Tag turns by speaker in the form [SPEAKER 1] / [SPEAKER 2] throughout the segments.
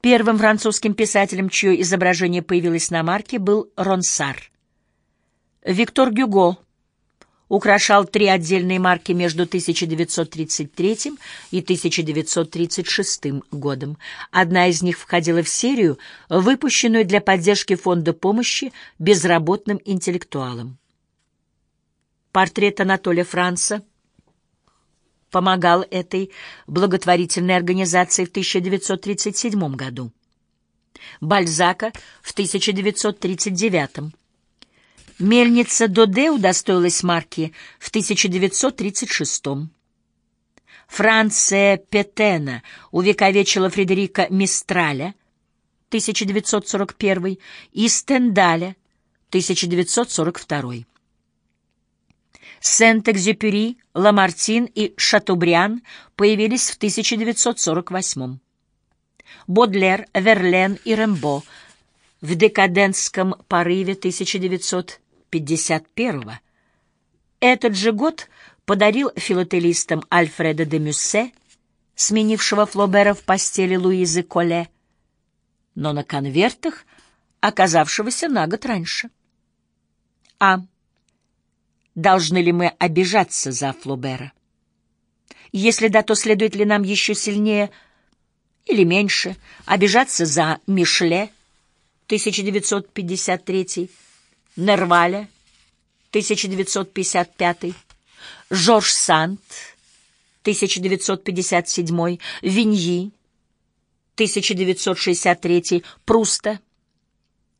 [SPEAKER 1] Первым французским писателем, чье изображение появилось на марке, был Ронсар. Виктор Гюго украшал три отдельные марки между 1933 и 1936 годом. Одна из них входила в серию, выпущенную для поддержки фонда помощи безработным интеллектуалам. Портрет Анатолия Франца помогал этой благотворительной организации в 1937 году. Бальзака в 1939 Мельница Доде удостоилась марки в 1936 -м. Франция Петена увековечила Фредерика Мистраля 1941 и Стендаля 1942. Сент-Экзюпери, Ламартин и Шатубриан появились в 1948. Бодлер, Верлен и Рембо в декадентском порыве 1950 51-го. Этот же год подарил филателистам Альфреда де Мюссе, сменившего Флобера в постели Луизы Коле, но на конвертах, оказавшегося на год раньше. А. Должны ли мы обижаться за Флобера? Если да, то следует ли нам еще сильнее или меньше обижаться за Мишле 1953 Нерваля, 1955, Жорж Санд, 1957, Виньи, 1963, Пруста,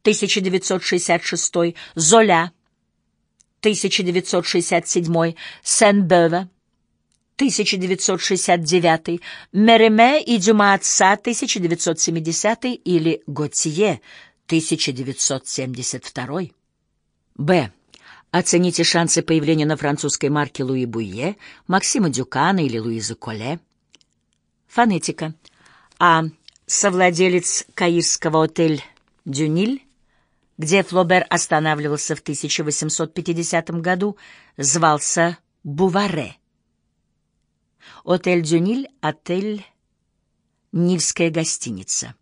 [SPEAKER 1] 1966, Золя, 1967, Сен-Бева, 1969, Мереме и Дюма отца, 1970 или Готье, 1972. Б. Оцените шансы появления на французской марке Луи Буйе, Максима Дюкана или Луизы Коле. Фонетика. А. Совладелец каирского отель «Дюниль», где Флобер останавливался в 1850 году, звался Буваре. Отель «Дюниль» — отель «Нильская гостиница».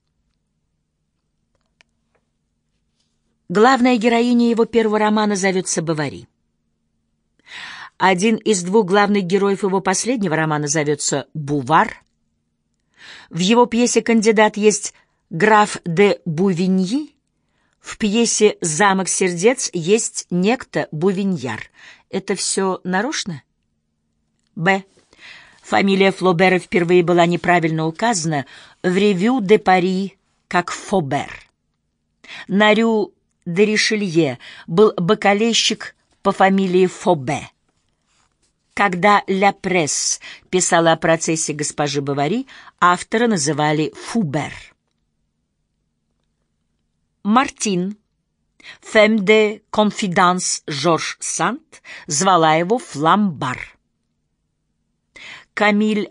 [SPEAKER 1] Главная героиня его первого романа зовется Бавари. Один из двух главных героев его последнего романа зовется Бувар. В его пьесе «Кандидат» есть граф де Бувиньи. В пьесе «Замок сердец» есть некто Бувиньяр. Это все нарочно? Б. Фамилия Флобера впервые была неправильно указана в «Ревю де Пари» как Фобер. На Рю де Ришелье был бакалейщик по фамилии Фобе. Когда «Ля Пресс» писала о процессе госпожи Бавари, автора называли Фубер. Мартин, фем де конфиданс Жорж Сант, звала его Фламбар. Камиль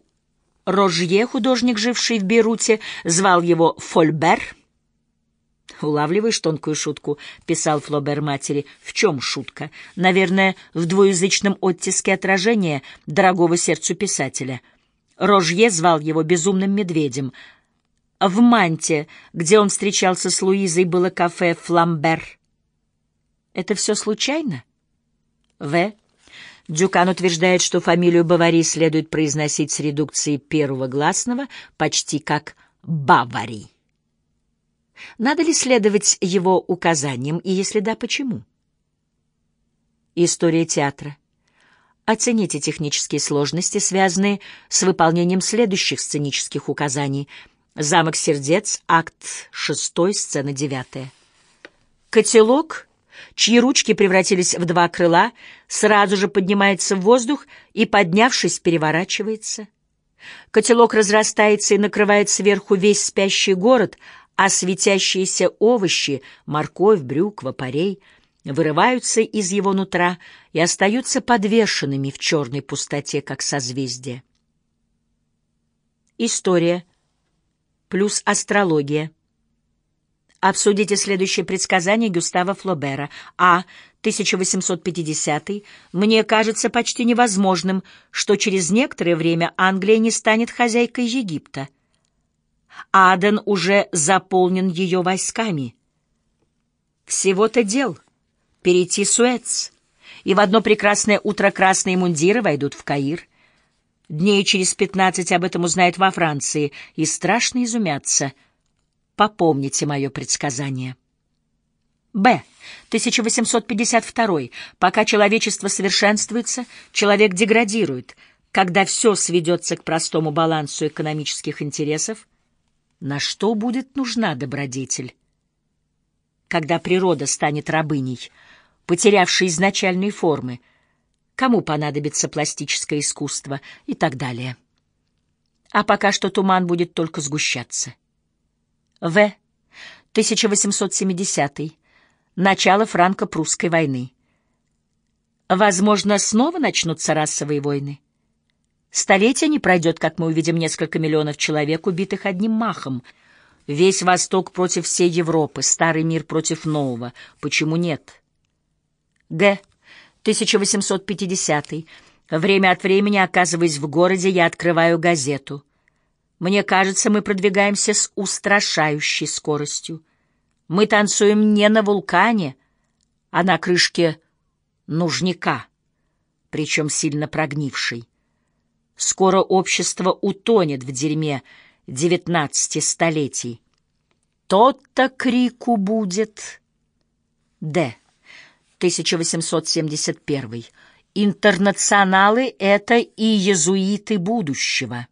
[SPEAKER 1] Рожье, художник, живший в Бейруте, звал его Фольбер — «Улавливаешь тонкую шутку?» — писал Флобер матери. «В чем шутка? Наверное, в двуязычном оттиске отражения дорогого сердцу писателя». Рожье звал его безумным медведем. В Манте, где он встречался с Луизой, было кафе «Фламбер». Это все случайно? В. Дюкан утверждает, что фамилию Бавари следует произносить с редукцией первого гласного почти как «Бавари». Надо ли следовать его указаниям, и если да, почему? История театра. Оцените технические сложности, связанные с выполнением следующих сценических указаний. «Замок сердец», акт 6, сцена 9. Котелок, чьи ручки превратились в два крыла, сразу же поднимается в воздух и, поднявшись, переворачивается. Котелок разрастается и накрывает сверху весь спящий город, а светящиеся овощи, морковь, брюква, парей, вырываются из его нутра и остаются подвешенными в черной пустоте, как созвездие. История плюс астрология. Обсудите следующее предсказание Гюстава Флобера. А. 1850 Мне кажется почти невозможным, что через некоторое время Англия не станет хозяйкой Египта. Аден уже заполнен ее войсками. Всего-то дел — перейти Суэц, и в одно прекрасное утро красные мундиры войдут в Каир. Дней через пятнадцать об этом узнают во Франции и страшно изумятся. Попомните мое предсказание. Б. 1852. Пока человечество совершенствуется, человек деградирует. Когда все сведется к простому балансу экономических интересов, на что будет нужна добродетель? Когда природа станет рабыней, потерявшей изначальные формы, кому понадобится пластическое искусство и так далее. А пока что туман будет только сгущаться. В. 1870. Начало франко-прусской войны. Возможно, снова начнутся расовые войны. Столетие не пройдет, как мы увидим несколько миллионов человек, убитых одним махом. Весь Восток против всей Европы, старый мир против нового. Почему нет? Г. 1850. Время от времени, оказываясь в городе, я открываю газету. Мне кажется, мы продвигаемся с устрашающей скоростью. Мы танцуем не на вулкане, а на крышке нужника, причем сильно прогнившей. Скоро общество утонет в дерьме девятнадцати столетий. Тот-то крику будет. Д. 1871. Интернационалы — это и езуиты будущего.